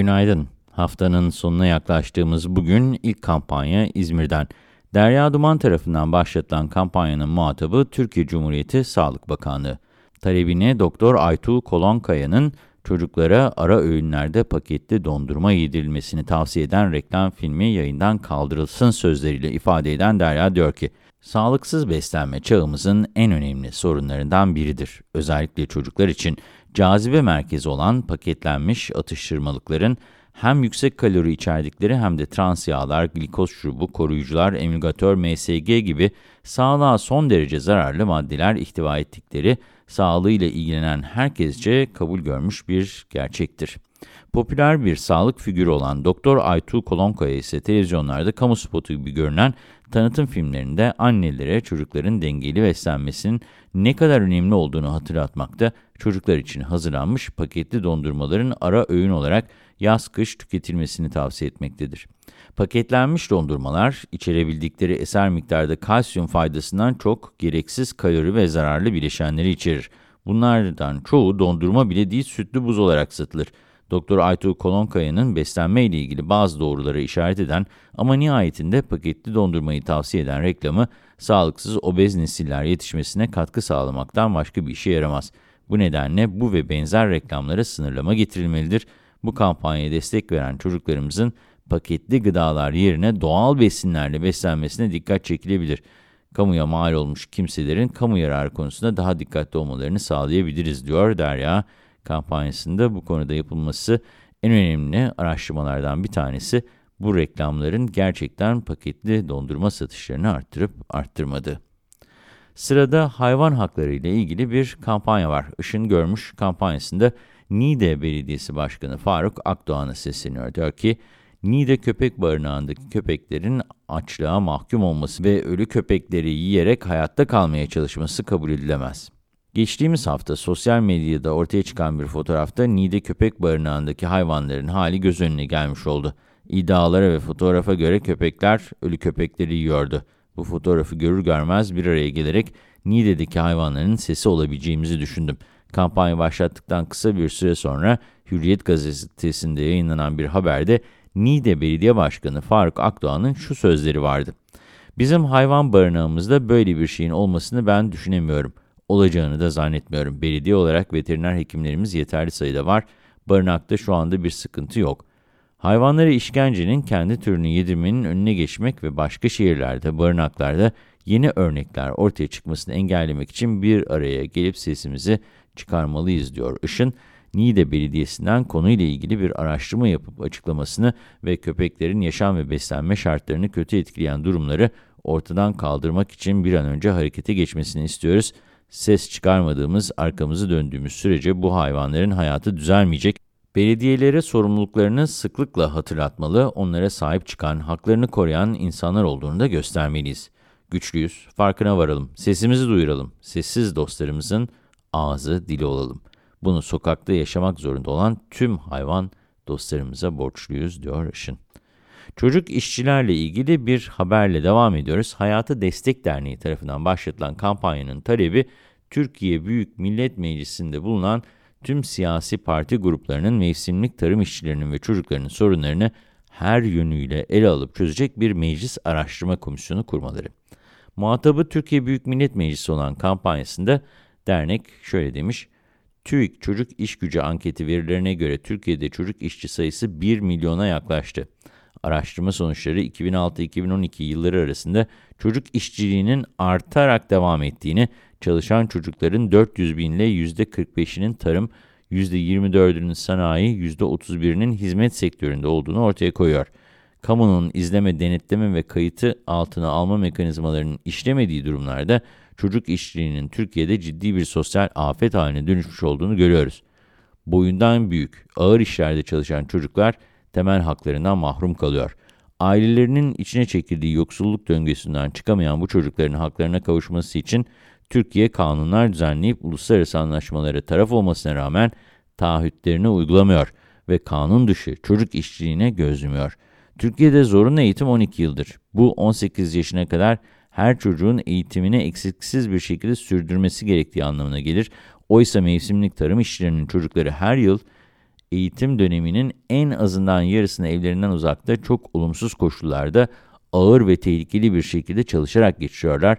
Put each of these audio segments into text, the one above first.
Günaydın. Haftanın sonuna yaklaştığımız bugün ilk kampanya İzmir'den. Derya Duman tarafından başlatılan kampanyanın muhatabı Türkiye Cumhuriyeti Sağlık Bakanlığı. Talebine Doktor Aytuğ Kolonkaya'nın çocuklara ara öğünlerde paketli dondurma yedirilmesini tavsiye eden reklam filmi yayından kaldırılsın sözleriyle ifade eden Derya diyor ki, Sağlıksız beslenme çağımızın en önemli sorunlarından biridir. Özellikle çocuklar için cazibe merkezi olan paketlenmiş atıştırmalıkların hem yüksek kalori içerdikleri hem de trans yağlar, glikoz şurubu, koruyucular, emülgatör, MSG gibi sağlığa son derece zararlı maddeler ihtiva ettikleri sağlığıyla ilgilenen herkesce kabul görmüş bir gerçektir. Popüler bir sağlık figürü olan Doktor Aytu Kolonkaya ise televizyonlarda kamu spotu gibi görünen tanıtım filmlerinde annelere çocukların dengeli beslenmesinin ne kadar önemli olduğunu hatırlatmakta, çocuklar için hazırlanmış paketli dondurmaların ara öğün olarak yaz-kış tüketilmesini tavsiye etmektedir. Paketlenmiş dondurmalar, içerebildikleri eser miktarda kalsiyum faydasından çok gereksiz kalori ve zararlı bileşenleri içerir. Bunlardan çoğu dondurma bile değil sütlü buz olarak satılır. Doktor Aytuğ Kolonkaya'nın beslenme ile ilgili bazı doğruları işaret eden ama nihayetinde paketli dondurmayı tavsiye eden reklamı, sağlıksız obez nesiller yetişmesine katkı sağlamaktan başka bir işe yaramaz. Bu nedenle bu ve benzer reklamlara sınırlama getirilmelidir. Bu kampanyaya destek veren çocuklarımızın paketli gıdalar yerine doğal besinlerle beslenmesine dikkat çekilebilir. Kamuya mal olmuş kimselerin kamu yararı konusunda daha dikkatli olmalarını sağlayabiliriz, diyor Derya kampanyasında bu konuda yapılması en önemli araştırmalardan bir tanesi bu reklamların gerçekten paketli dondurma satışlarını arttırıp arttırmadı. Sırada hayvan hakları ile ilgili bir kampanya var. Işın Görmüş kampanyasında Niğde Belediyesi Başkanı Faruk Akdoğan'a sesleniyor. Diyor ki, Niğde Köpek Barınağı'ndaki köpeklerin açlığa mahkum olması ve ölü köpekleri yiyerek hayatta kalmaya çalışması kabul edilemez. Geçtiğimiz hafta sosyal medyada ortaya çıkan bir fotoğrafta Niğde Köpek Barınağı'ndaki hayvanların hali göz önüne gelmiş oldu. İddialara ve fotoğrafa göre köpekler ölü köpekleri yiyordu. Bu fotoğrafı görür görmez bir araya gelerek Niğde'deki hayvanların sesi olabileceğimizi düşündüm. Kampanya başlattıktan kısa bir süre sonra Hürriyet gazetesinde yayınlanan bir haberde Niğde Belediye Başkanı Faruk Akdoğan'ın şu sözleri vardı. Bizim hayvan barınağımızda böyle bir şeyin olmasını ben düşünemiyorum olacağını da zannetmiyorum. Belediye olarak veteriner hekimlerimiz yeterli sayıda var. Barınakta şu anda bir sıkıntı yok. Hayvanlara işkencenin kendi türünü yedirmenin önüne geçmek ve başka şehirlerde, barınaklarda yeni örnekler ortaya çıkmasını engellemek için bir araya gelip sesimizi çıkarmalıyız diyor Işın. Niğde Belediyesi'nden konuyla ilgili bir araştırma yapıp açıklamasını ve köpeklerin yaşam ve beslenme şartlarını kötü etkileyen durumları ortadan kaldırmak için bir an önce harekete geçmesini istiyoruz ses çıkarmadığımız, arkamızı döndüğümüz sürece bu hayvanların hayatı düzelmeyecek. Belediyelere sorumluluklarını sıklıkla hatırlatmalı, onlara sahip çıkan, haklarını koruyan insanlar olduğunu da göstermeliyiz. Güçlüyüz, farkına varalım, sesimizi duyuralım, sessiz dostlarımızın ağzı, dili olalım. Bunu sokakta yaşamak zorunda olan tüm hayvan dostlarımıza borçluyuz, diyor Işın. Çocuk işçilerle ilgili bir haberle devam ediyoruz. Hayatı Destek Derneği tarafından başlatılan kampanyanın talebi, Türkiye Büyük Millet Meclisi'nde bulunan tüm siyasi parti gruplarının mevsimlik tarım işçilerinin ve çocuklarının sorunlarını her yönüyle ele alıp çözecek bir meclis araştırma komisyonu kurmaları. Muhatabı Türkiye Büyük Millet Meclisi olan kampanyasında dernek şöyle demiş, TÜİK Çocuk İş Gücü anketi verilerine göre Türkiye'de çocuk işçi sayısı 1 milyona yaklaştı. Araştırma sonuçları 2006-2012 yılları arasında çocuk işçiliğinin artarak devam ettiğini, çalışan çocukların 400 bin ile %45'inin tarım, %24'ünün sanayi, %31'inin hizmet sektöründe olduğunu ortaya koyuyor. Kamunun izleme, denetleme ve kayıtı altına alma mekanizmalarının işlemediği durumlarda çocuk işçiliğinin Türkiye'de ciddi bir sosyal afet haline dönüşmüş olduğunu görüyoruz. Boyundan büyük, ağır işlerde çalışan çocuklar temel haklarından mahrum kalıyor. Ailelerinin içine çekildiği yoksulluk döngüsünden çıkamayan bu çocukların haklarına kavuşması için Türkiye kanunlar düzenleyip uluslararası anlaşmalara taraf olmasına rağmen taahhütlerini uygulamıyor ve kanun dışı çocuk işçiliğine göz yumuyor. Türkiye'de zorunlu eğitim 12 yıldır. Bu 18 yaşına kadar her çocuğun eğitimini eksiksiz bir şekilde sürdürmesi gerektiği anlamına gelir. Oysa mevsimlik tarım işçilerinin çocukları her yıl eğitim döneminin en azından yarısını evlerinden uzakta çok olumsuz koşullarda ağır ve tehlikeli bir şekilde çalışarak geçiriyorlar.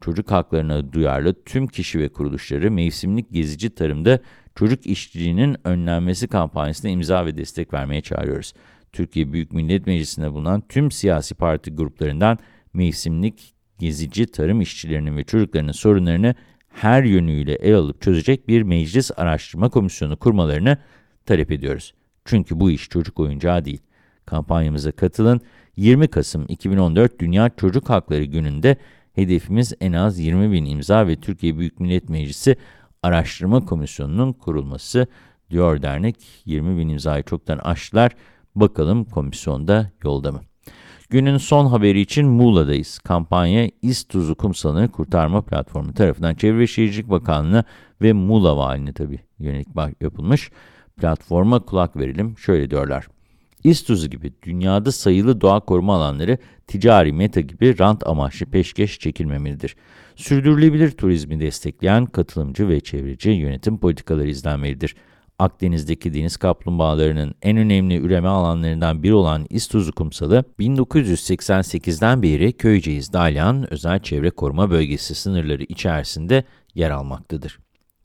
Çocuk haklarına duyarlı tüm kişi ve kuruluşları mevsimlik gezici tarımda çocuk işçiliğinin önlenmesi kampanyasına imza ve destek vermeye çağırıyoruz. Türkiye Büyük Millet Meclisi'nde bulunan tüm siyasi parti gruplarından mevsimlik gezici tarım işçilerinin ve çocuklarının sorunlarını her yönüyle el alıp çözecek bir meclis araştırma komisyonu kurmalarını talep ediyoruz. Çünkü bu iş çocuk oyuncağı değil. Kampanyamıza katılın. 20 Kasım 2014 Dünya Çocuk Hakları Günü'nde hedefimiz en az 20 bin imza ve Türkiye Büyük Millet Meclisi Araştırma Komisyonu'nun kurulması diyor dernek. 20 bin imzayı çoktan aştılar. Bakalım komisyonda yolda mı? Günün son haberi için Muğla'dayız. Kampanya İztuzu Kumsalı'nı Kurtarma Platformu tarafından Çevre Şehircilik Bakanlığı ve Muğla Valiliğine tabii yönelik yapılmış. Platforma kulak verelim. Şöyle diyorlar. İztuzu gibi dünyada sayılı doğa koruma alanları ticari meta gibi rant amaçlı peşkeş çekilmemelidir. Sürdürülebilir turizmi destekleyen katılımcı ve çevreci yönetim politikaları izlenmelidir. Akdeniz'deki deniz kaplumbağalarının en önemli üreme alanlarından biri olan İstuzu Kumsalı, 1988'den beri Köyceğiz Dalyan Özel Çevre Koruma Bölgesi sınırları içerisinde yer almaktadır.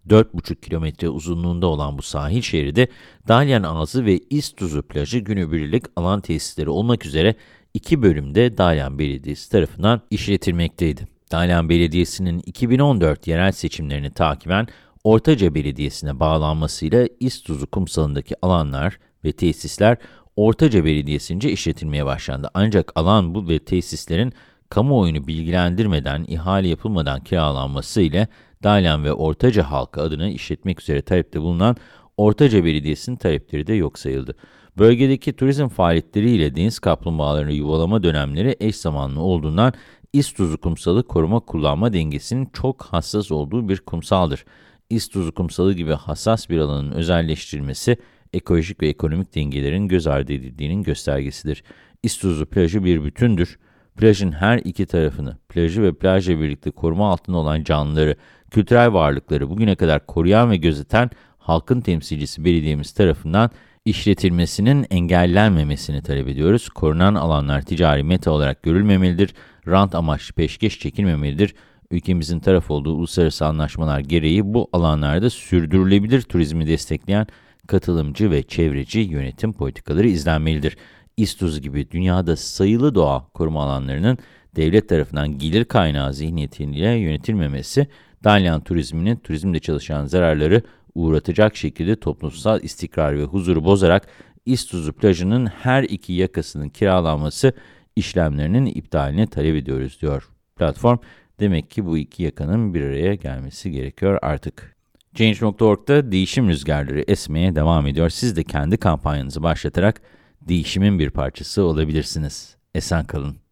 4,5 kilometre uzunluğunda olan bu sahil şeridi, Dalyan Ağzı ve İstuzu Plajı günübirlik alan tesisleri olmak üzere iki bölümde Dalyan Belediyesi tarafından işletilmekteydi. Dalyan Belediyesi'nin 2014 yerel seçimlerini takiben Ortaca Belediyesi'ne bağlanmasıyla İstuzu kumsalındaki alanlar ve tesisler Ortaca Belediyesi'nce işletilmeye başlandı. Ancak alan bu ve tesislerin kamuoyunu bilgilendirmeden, ihale yapılmadan kiralanması ile Dalyan ve Ortaca halkı adına işletmek üzere talepte bulunan Ortaca Belediyesi'nin talepleri de yok sayıldı. Bölgedeki turizm faaliyetleriyle deniz kaplumbağalarını yuvalama dönemleri eş zamanlı olduğundan İstuzu kumsalı koruma kullanma dengesinin çok hassas olduğu bir kumsaldır. İstuzu kumsalı gibi hassas bir alanın özelleştirilmesi, ekolojik ve ekonomik dengelerin göz ardı edildiğinin göstergesidir. İstuzu plajı bir bütündür. Plajın her iki tarafını, plajı ve plajla birlikte koruma altında olan canlıları, kültürel varlıkları bugüne kadar koruyan ve gözeten halkın temsilcisi belediyemiz tarafından işletilmesinin engellenmemesini talep ediyoruz. Korunan alanlar ticari meta olarak görülmemelidir, rant amaçlı peşkeş çekilmemelidir. Ülkemizin taraf olduğu uluslararası anlaşmalar gereği bu alanlarda sürdürülebilir turizmi destekleyen katılımcı ve çevreci yönetim politikaları izlenmelidir. İstuz gibi dünyada sayılı doğa koruma alanlarının devlet tarafından gelir kaynağı zihniyetiyle yönetilmemesi, Dalyan turizminin turizmde çalışan zararları uğratacak şekilde toplumsal istikrar ve huzuru bozarak İstuzu plajının her iki yakasının kiralanması işlemlerinin iptalini talep ediyoruz diyor platform. Demek ki bu iki yakanın bir araya gelmesi gerekiyor artık. Change.org'da değişim rüzgarları esmeye devam ediyor. Siz de kendi kampanyanızı başlatarak değişimin bir parçası olabilirsiniz. Esen kalın.